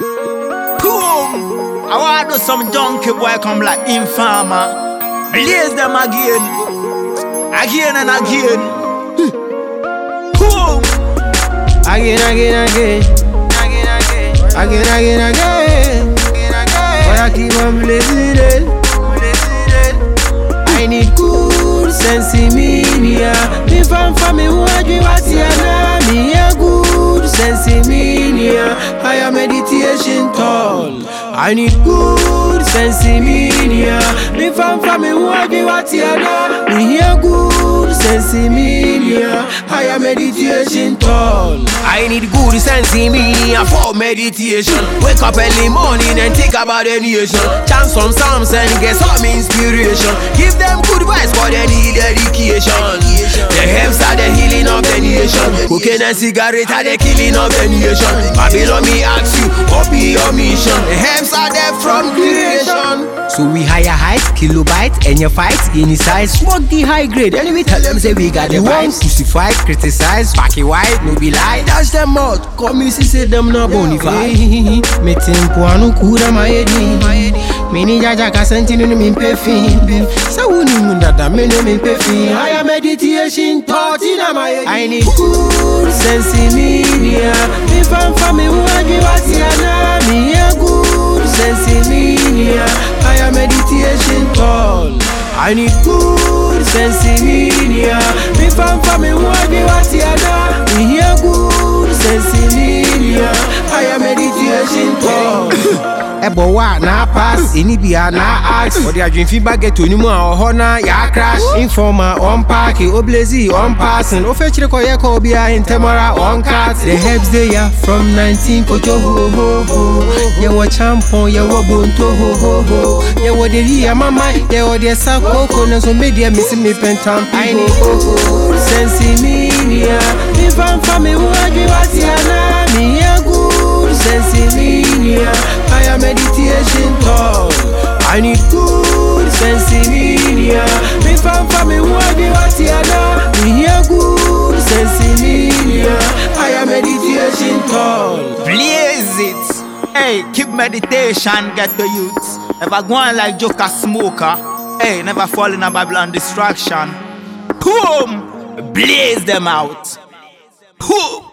Boom! I want to do some junkie boy come like informer. Blaze them again. Again and again. Boom! Again, again, again. Again, again, again. again, again. But I keep on blazing it. I need good sense in media. Me fan for me who I do I need good sense in media. Me fan for me I do what you know. Me a good sense in media. Higher meditation tall. I need good sense in media for meditation. Wake up early morning and think about the nation. Chant some psalms and get some inspiration. Give them good vibes for they need dedication. The herbs are the healing of the nation. Cocaine and cigarette are the killing of the nation. Babylon me ask you, what be your mission? The herbs So we higher heights, kilobytes, and your fight size. Smoke the high grade, and we tell them say we got the vibes. Crucify, criticize, packy white, no be lie. Dash them out, come you see say them no bonify. Me tempo anu kura maedi. Mini jaja kasentini ni mimpe fin. Sa uni mundada me no mimpe fin. Higher meditation thought in my I need good sense in media. Me fan for me who I give media. Higher meditation call. I need good sense. Me fan for me I give us yana. Me a good sense ɛbɔ wa na pass enibia na ask. Ɔde adwinfi baget onimu a ɔhɔ na ya crash. Informa on park oblezi on passing. Ofekyere kɔyɛ kɔ obia ntɛmɔra on cat. The herbs dey ya from 19 kojo hohoho yɛwɔ champon yɛwɔ bonto hohoho yɛwɔ deri ya mama yɛwɔ deɛ sa koko ne nso media mesi me pɛntam aini sensi media nifa nfa mi wu adwi wa ti ana. Good sense media. Me fan for me what they want to Me hear good sense media. Higher meditation tall. Blaze it. Hey, keep meditation, get the youths. Never go on like Joker Smoker. Hey, never fall in a Babylon distraction. Boom! Blaze them out. Boom!